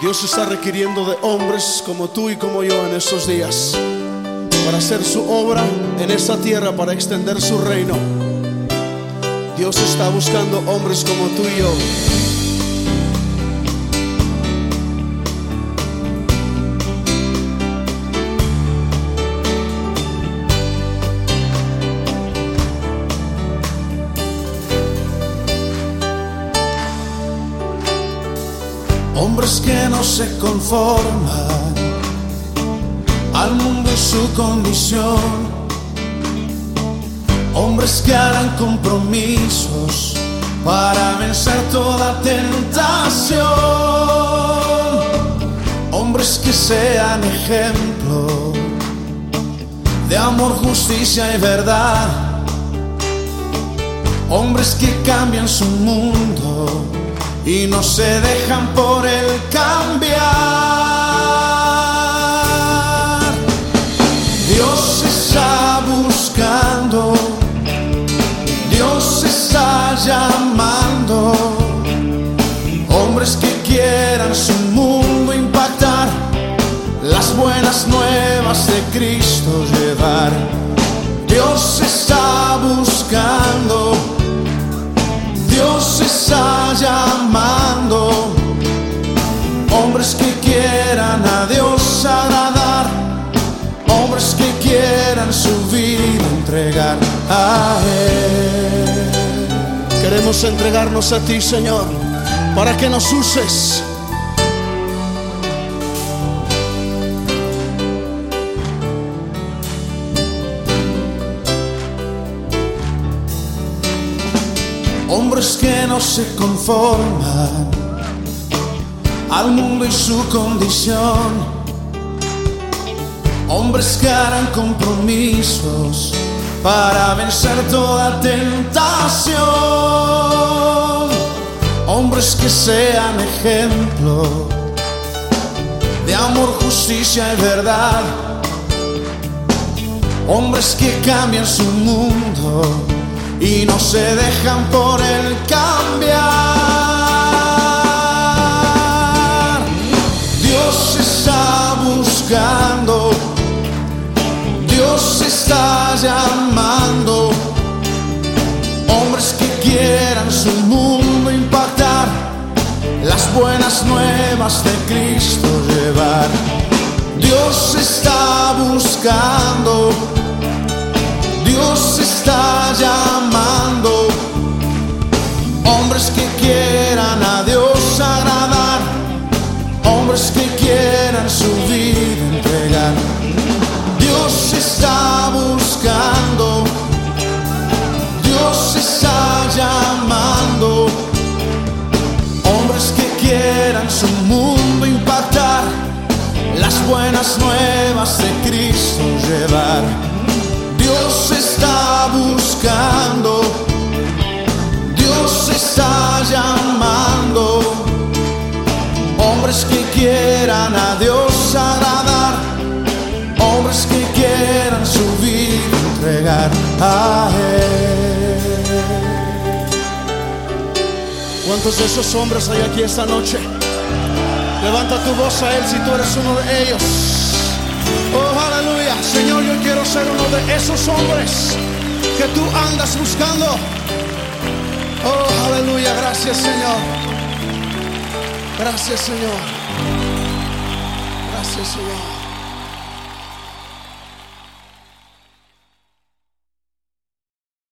Dios está requiriendo de hombres como tú y como yo en estos días para hacer su obra en esta tierra, para extender su reino. Dios está buscando hombres como tú y yo. Hombres que no se conforman al mundo y su condición. Hombres que harán compromisos para vencer toda tentación. Hombres que sean ejemplo de amor, justicia y verdad. Hombres que cambian su mundo y no se dejan por el Está llamando hombres que quieran a Dios agradar, hombres que quieran su vida entregar a Él. Queremos entregarnos a ti, Señor, para que nos uses. Hombres que no se conforman al mundo y su condición. Hombres que harán compromisos para vencer toda tentación. Hombres que sean ejemplo de amor, justicia y verdad. Hombres que cambian su mundo y no se dejan por el cambiar. Dios está buscando, Dios está llamando hombres que quieran su mundo impactar, las buenas nuevas de Cristo llevar. Dios está buscando. Dios está llamando hombres que ¿Cuántos de esos hombres hay aquí esta noche? Levanta tu voz a Él si tú eres uno de ellos. Oh, aleluya. Señor, yo quiero ser uno de esos hombres que tú andas buscando. Oh, aleluya. Gracias, Señor. Gracias, Señor. Gracias, Señor.